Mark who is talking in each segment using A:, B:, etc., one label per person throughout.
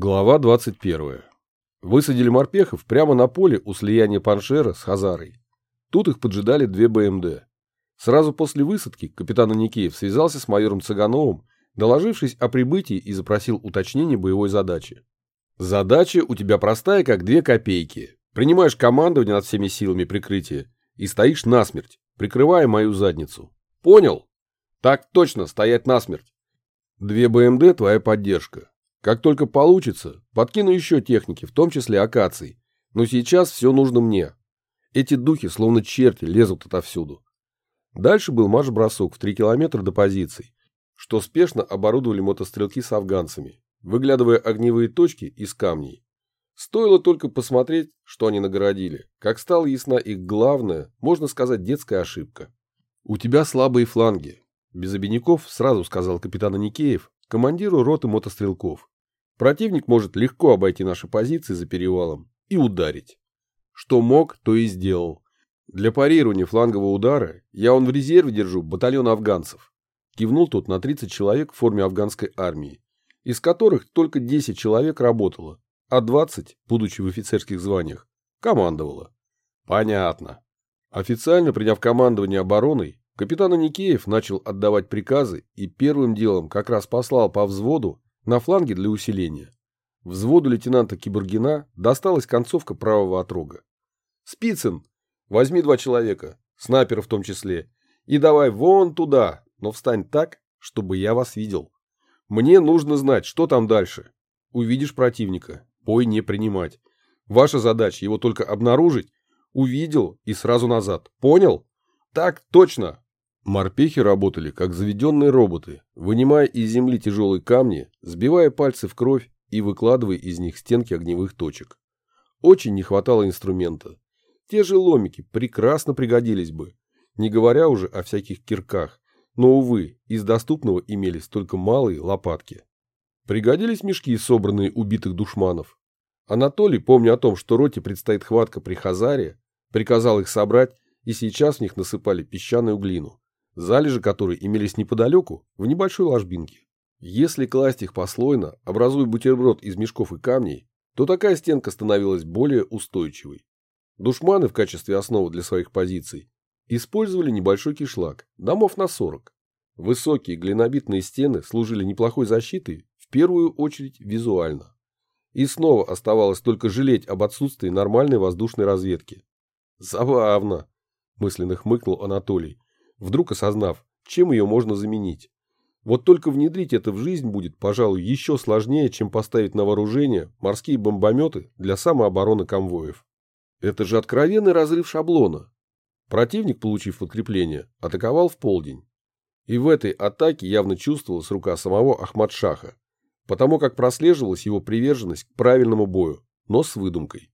A: Глава 21. Высадили морпехов прямо на поле у слияния Паншера с Хазарой. Тут их поджидали две БМД. Сразу после высадки капитан Аникеев связался с майором Цыгановым, доложившись о прибытии и запросил уточнение боевой задачи. Задача у тебя простая, как две копейки. Принимаешь командование над всеми силами прикрытия и стоишь насмерть, прикрывая мою задницу. Понял? Так точно, стоять насмерть. Две БМД – твоя поддержка. Как только получится, подкину еще техники, в том числе акаций. Но сейчас все нужно мне. Эти духи, словно черти, лезут отовсюду. Дальше был марш-бросок в 3 километра до позиций, что спешно оборудовали мотострелки с афганцами, выглядывая огневые точки из камней. Стоило только посмотреть, что они нагородили, как стала ясна их главная, можно сказать, детская ошибка. «У тебя слабые фланги», – без обиняков сразу сказал капитан Никеев, командиру роты мотострелков. Противник может легко обойти наши позиции за перевалом и ударить. Что мог, то и сделал. Для парирования флангового удара я он в резерве держу батальон афганцев. Кивнул тут на 30 человек в форме афганской армии, из которых только 10 человек работало, а 20, будучи в офицерских званиях, командовало. Понятно. Официально приняв командование обороной, Капитан Аникеев начал отдавать приказы и первым делом как раз послал по взводу на фланге для усиления. Взводу лейтенанта Киборгина досталась концовка правого отрога. «Спицын, возьми два человека, снайпера в том числе, и давай вон туда, но встань так, чтобы я вас видел. Мне нужно знать, что там дальше. Увидишь противника, бой не принимать. Ваша задача его только обнаружить, увидел и сразу назад. Понял? Так точно, Морпехи работали, как заведенные роботы, вынимая из земли тяжелые камни, сбивая пальцы в кровь и выкладывая из них стенки огневых точек. Очень не хватало инструмента. Те же ломики прекрасно пригодились бы, не говоря уже о всяких кирках, но, увы, из доступного имелись только малые лопатки. Пригодились мешки, собранные убитых душманов. Анатолий, помня о том, что роте предстоит хватка при Хазаре, приказал их собрать, и сейчас в них насыпали песчаную глину залежи которой имелись неподалеку, в небольшой ложбинке. Если класть их послойно, образуя бутерброд из мешков и камней, то такая стенка становилась более устойчивой. Душманы в качестве основы для своих позиций использовали небольшой кишлак, домов на 40. Высокие глинобитные стены служили неплохой защитой, в первую очередь визуально. И снова оставалось только жалеть об отсутствии нормальной воздушной разведки. «Забавно», – мысленно хмыкнул Анатолий, вдруг осознав, чем ее можно заменить. Вот только внедрить это в жизнь будет, пожалуй, еще сложнее, чем поставить на вооружение морские бомбометы для самообороны конвоев. Это же откровенный разрыв шаблона. Противник, получив подкрепление, атаковал в полдень. И в этой атаке явно чувствовалась рука самого Ахмадшаха, потому как прослеживалась его приверженность к правильному бою, но с выдумкой.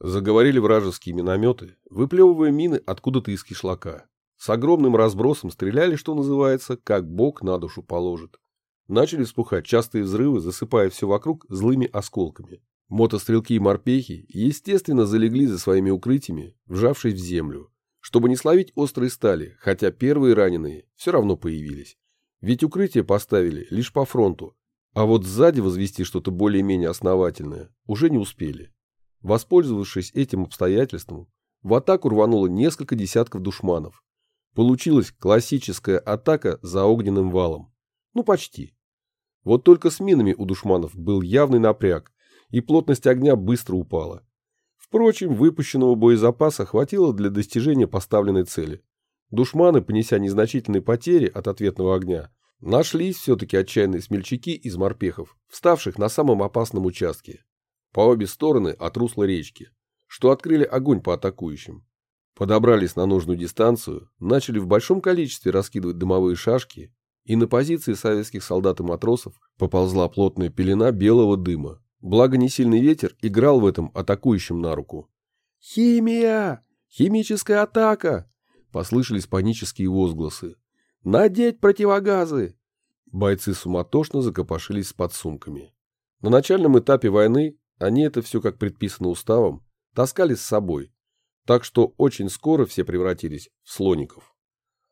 A: Заговорили вражеские минометы, выплевывая мины откуда-то из кишлака. С огромным разбросом стреляли, что называется, как бог на душу положит. Начали вспухать частые взрывы, засыпая все вокруг злыми осколками. Мотострелки и морпехи, естественно, залегли за своими укрытиями, вжавшись в землю, чтобы не словить острые стали, хотя первые раненые все равно появились. Ведь укрытие поставили лишь по фронту, а вот сзади возвести что-то более-менее основательное уже не успели. Воспользовавшись этим обстоятельством, в атаку рвануло несколько десятков душманов, Получилась классическая атака за огненным валом. Ну, почти. Вот только с минами у душманов был явный напряг, и плотность огня быстро упала. Впрочем, выпущенного боезапаса хватило для достижения поставленной цели. Душманы, понеся незначительные потери от ответного огня, нашлись все-таки отчаянные смельчаки из морпехов, вставших на самом опасном участке, по обе стороны от русла речки, что открыли огонь по атакующим. Подобрались на нужную дистанцию, начали в большом количестве раскидывать дымовые шашки, и на позиции советских солдат и матросов поползла плотная пелена белого дыма. Благо не сильный ветер играл в этом атакующим на руку. «Химия! Химическая атака!» Послышались панические возгласы. «Надеть противогазы!» Бойцы суматошно закопошились с подсумками. На начальном этапе войны они это все, как предписано уставом, таскали с собой, так что очень скоро все превратились в слоников.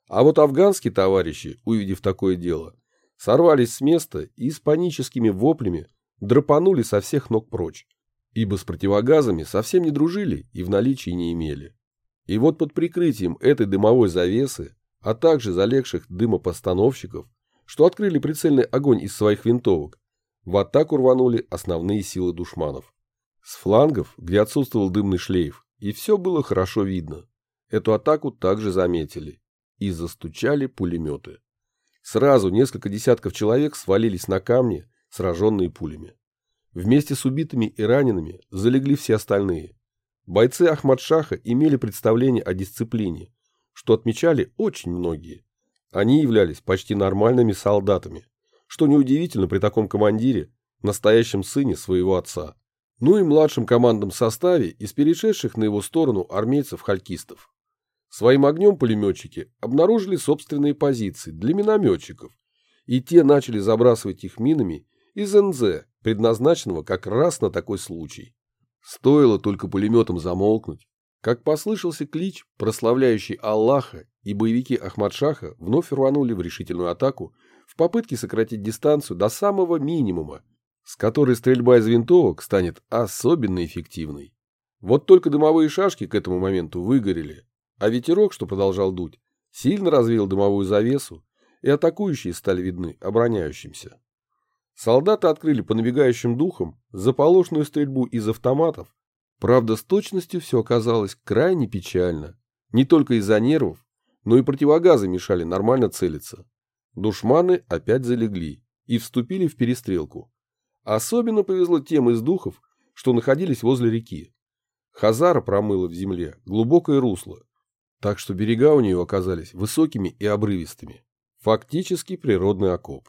A: А вот афганские товарищи, увидев такое дело, сорвались с места и с паническими воплями драпанули со всех ног прочь, ибо с противогазами совсем не дружили и в наличии не имели. И вот под прикрытием этой дымовой завесы, а также залегших дымопостановщиков, что открыли прицельный огонь из своих винтовок, в атаку рванули основные силы душманов. С флангов, где отсутствовал дымный шлейф, и все было хорошо видно. Эту атаку также заметили. И застучали пулеметы. Сразу несколько десятков человек свалились на камни, сраженные пулями. Вместе с убитыми и ранеными залегли все остальные. Бойцы Ахмадшаха имели представление о дисциплине, что отмечали очень многие. Они являлись почти нормальными солдатами, что неудивительно при таком командире, настоящем сыне своего отца, ну и младшем командном составе из перешедших на его сторону армейцев-халькистов. Своим огнем пулеметчики обнаружили собственные позиции для минометчиков, и те начали забрасывать их минами из НЗ, предназначенного как раз на такой случай. Стоило только пулеметом замолкнуть, как послышался клич, прославляющий Аллаха, и боевики Ахмадшаха вновь рванули в решительную атаку в попытке сократить дистанцию до самого минимума, с которой стрельба из винтовок станет особенно эффективной. Вот только дымовые шашки к этому моменту выгорели, а ветерок, что продолжал дуть, сильно развеял дымовую завесу, и атакующие стали видны обороняющимся. Солдаты открыли по набегающим духам заполошную стрельбу из автоматов. Правда, с точностью все оказалось крайне печально. Не только из-за нервов, но и противогазы мешали нормально целиться. Душманы опять залегли и вступили в перестрелку. Особенно повезло тем из духов, что находились возле реки. Хазара промыла в земле глубокое русло, так что берега у нее оказались высокими и обрывистыми. Фактически природный окоп.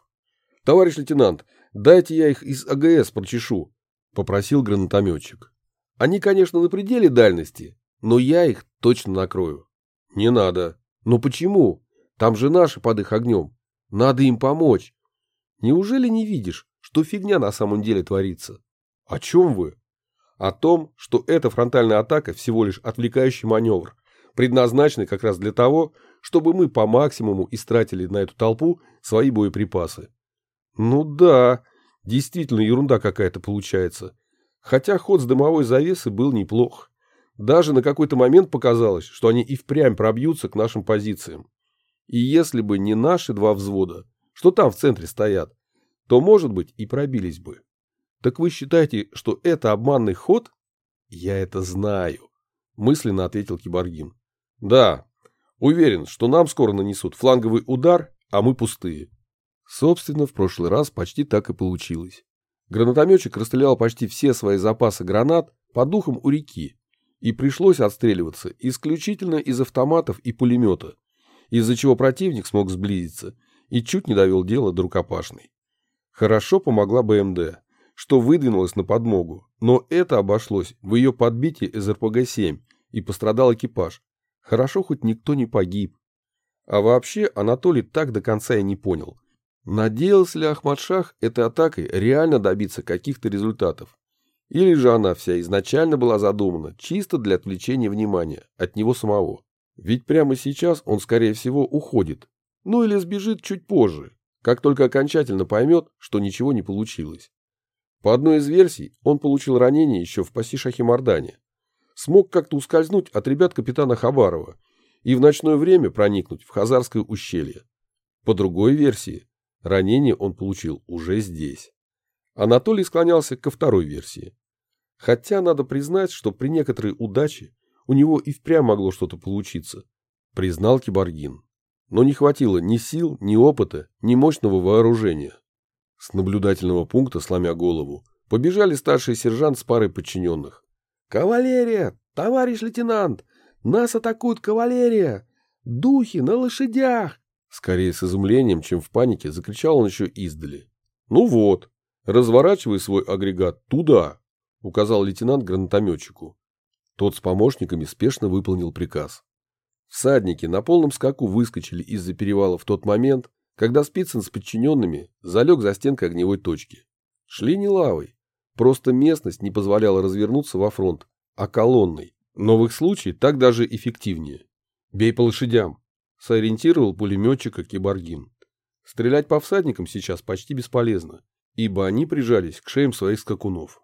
A: «Товарищ лейтенант, дайте я их из АГС прочешу», — попросил гранатометчик. «Они, конечно, на пределе дальности, но я их точно накрою». «Не надо». «Но почему? Там же наши под их огнем. Надо им помочь. Неужели не видишь, что фигня на самом деле творится?» «О чем вы?» «О том, что эта фронтальная атака всего лишь отвлекающий маневр, предназначенный как раз для того, чтобы мы по максимуму истратили на эту толпу свои боеприпасы. Ну да, действительно ерунда какая-то получается. Хотя ход с дымовой завесы был неплох. Даже на какой-то момент показалось, что они и впрямь пробьются к нашим позициям. И если бы не наши два взвода, что там в центре стоят, то, может быть, и пробились бы. Так вы считаете, что это обманный ход? Я это знаю, мысленно ответил Киборгин. Да, уверен, что нам скоро нанесут фланговый удар, а мы пустые. Собственно, в прошлый раз почти так и получилось. Гранатометчик расстрелял почти все свои запасы гранат по духам у реки, и пришлось отстреливаться исключительно из автоматов и пулемета, из-за чего противник смог сблизиться и чуть не довел дело до рукопашной. Хорошо помогла БМД, что выдвинулась на подмогу, но это обошлось в ее подбитии из РПГ-7 и пострадал экипаж, Хорошо, хоть никто не погиб. А вообще Анатолий так до конца и не понял. Надеялся ли Ахмадшах этой атакой реально добиться каких-то результатов? Или же она вся изначально была задумана чисто для отвлечения внимания от него самого? Ведь прямо сейчас он, скорее всего, уходит. Ну или сбежит чуть позже, как только окончательно поймет, что ничего не получилось. По одной из версий, он получил ранение еще в Паси-Шахимардане смог как-то ускользнуть от ребят капитана Хабарова и в ночное время проникнуть в Хазарское ущелье. По другой версии, ранение он получил уже здесь. Анатолий склонялся ко второй версии. Хотя надо признать, что при некоторой удаче у него и впрямь могло что-то получиться, признал Киборгин. Но не хватило ни сил, ни опыта, ни мощного вооружения. С наблюдательного пункта, сломя голову, побежали старший сержант с парой подчиненных. «Кавалерия! Товарищ лейтенант! Нас атакует кавалерия! Духи на лошадях!» Скорее с изумлением, чем в панике, закричал он еще издали. «Ну вот, разворачивай свой агрегат туда!» — указал лейтенант гранатометчику. Тот с помощниками спешно выполнил приказ. Всадники на полном скаку выскочили из-за перевала в тот момент, когда Спицын с подчиненными залег за стенкой огневой точки. Шли не лавой, Просто местность не позволяла развернуться во фронт, а колонной. Но в их случае так даже эффективнее. «Бей по лошадям», — сориентировал пулеметчика Киборгин. Стрелять по всадникам сейчас почти бесполезно. ибо они прижались к шеям своих скакунов.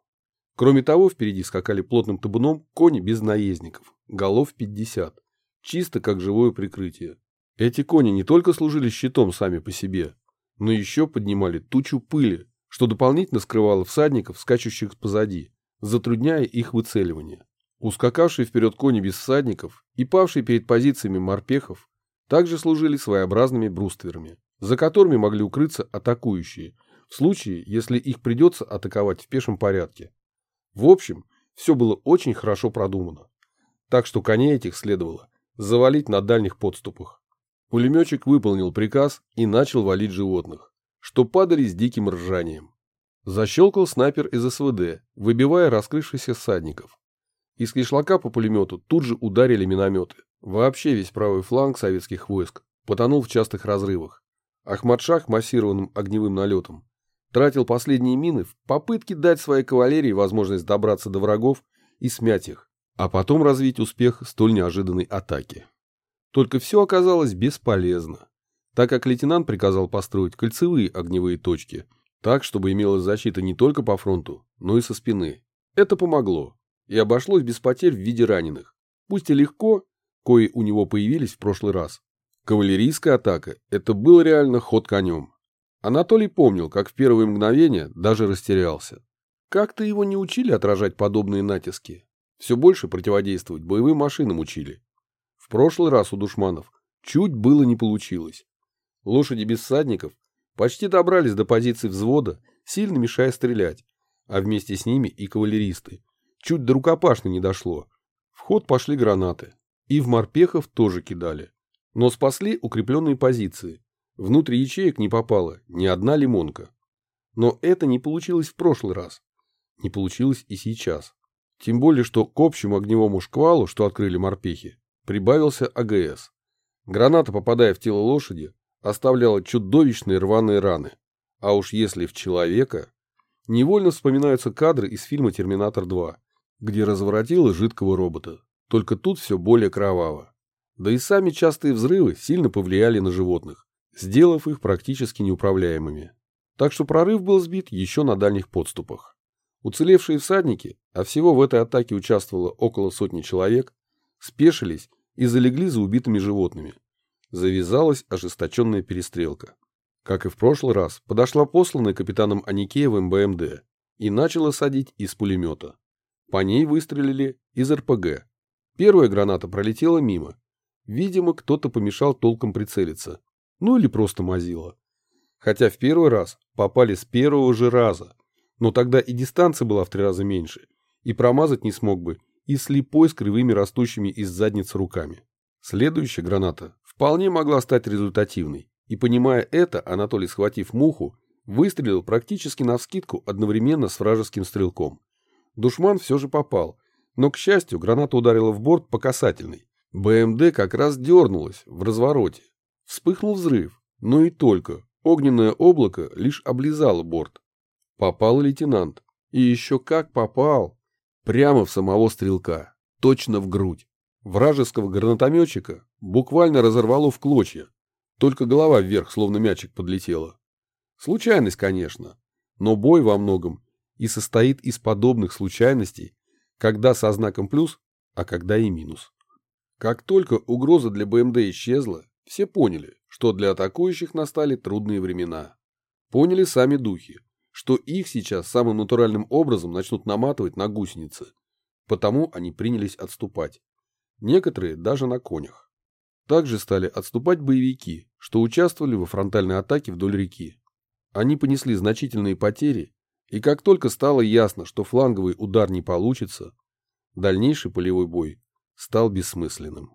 A: Кроме того, впереди скакали плотным табуном кони без наездников, голов 50, чисто как живое прикрытие. Эти кони не только служили щитом сами по себе, но еще поднимали тучу пыли, что дополнительно скрывало всадников, скачущих позади, затрудняя их выцеливание. Ускакавшие вперед кони без всадников и павшие перед позициями морпехов также служили своеобразными брустверами, за которыми могли укрыться атакующие, в случае, если их придется атаковать в пешем порядке. В общем, все было очень хорошо продумано. Так что коней этих следовало завалить на дальних подступах. Пулеметчик выполнил приказ и начал валить животных, что падали с диким ржанием. Защелкал снайпер из СВД, выбивая раскрывшихся всадников. Из кишлака по пулемету тут же ударили минометы. Вообще весь правый фланг советских войск потонул в частых разрывах. Ахмадшах массированным огневым налетом тратил последние мины в попытке дать своей кавалерии возможность добраться до врагов и смять их, а потом развить успех столь неожиданной атаки. Только все оказалось бесполезно, так как лейтенант приказал построить кольцевые огневые точки, так, чтобы имелась защита не только по фронту, но и со спины. Это помогло, и обошлось без потерь в виде раненых. Пусть и легко, кои у него появились в прошлый раз. Кавалерийская атака – это был реально ход конем. Анатолий помнил, как в первые мгновения даже растерялся. Как-то его не учили отражать подобные натиски. Все больше противодействовать боевым машинам учили. В прошлый раз у душманов чуть было не получилось. Лошади без всадников почти добрались до позиции взвода, сильно мешая стрелять, а вместе с ними и кавалеристы. Чуть до рукопашной не дошло. В ход пошли гранаты. И в морпехов тоже кидали. Но спасли укрепленные позиции, Внутрь ячеек не попала ни одна лимонка. Но это не получилось в прошлый раз. Не получилось и сейчас. Тем более, что к общему огневому шквалу, что открыли морпехи, прибавился АГС. Граната, попадая в тело лошади, оставляла чудовищные рваные раны. А уж если в человека... Невольно вспоминаются кадры из фильма «Терминатор 2», где разворотило жидкого робота. Только тут все более кроваво. Да и сами частые взрывы сильно повлияли на животных сделав их практически неуправляемыми. Так что прорыв был сбит еще на дальних подступах. Уцелевшие всадники, а всего в этой атаке участвовало около сотни человек, спешились и залегли за убитыми животными. Завязалась ожесточенная перестрелка. Как и в прошлый раз, подошла посланная капитаном Аникеевым БМД и начала садить из пулемета. По ней выстрелили из РПГ. Первая граната пролетела мимо. Видимо, кто-то помешал толком прицелиться, ну или просто мазила. Хотя в первый раз попали с первого же раза, но тогда и дистанция была в три раза меньше, и промазать не смог бы и слепой с кривыми растущими из задницы руками. Следующая граната вполне могла стать результативной, и понимая это, Анатолий, схватив муху, выстрелил практически навскидку одновременно с вражеским стрелком. Душман все же попал, но, к счастью, граната ударила в борт по касательной. БМД как раз дернулась в развороте, Вспыхнул взрыв, но и только. Огненное облако лишь облизало борт. Попал лейтенант. И еще как попал. Прямо в самого стрелка. Точно в грудь. Вражеского гранатометчика буквально разорвало в клочья. Только голова вверх, словно мячик, подлетела. Случайность, конечно. Но бой во многом и состоит из подобных случайностей, когда со знаком плюс, а когда и минус. Как только угроза для БМД исчезла, все поняли, что для атакующих настали трудные времена. Поняли сами духи, что их сейчас самым натуральным образом начнут наматывать на гусеницы. Потому они принялись отступать. Некоторые даже на конях. Также стали отступать боевики, что участвовали во фронтальной атаке вдоль реки. Они понесли значительные потери, и как только стало ясно, что фланговый удар не получится, дальнейший полевой бой стал бессмысленным.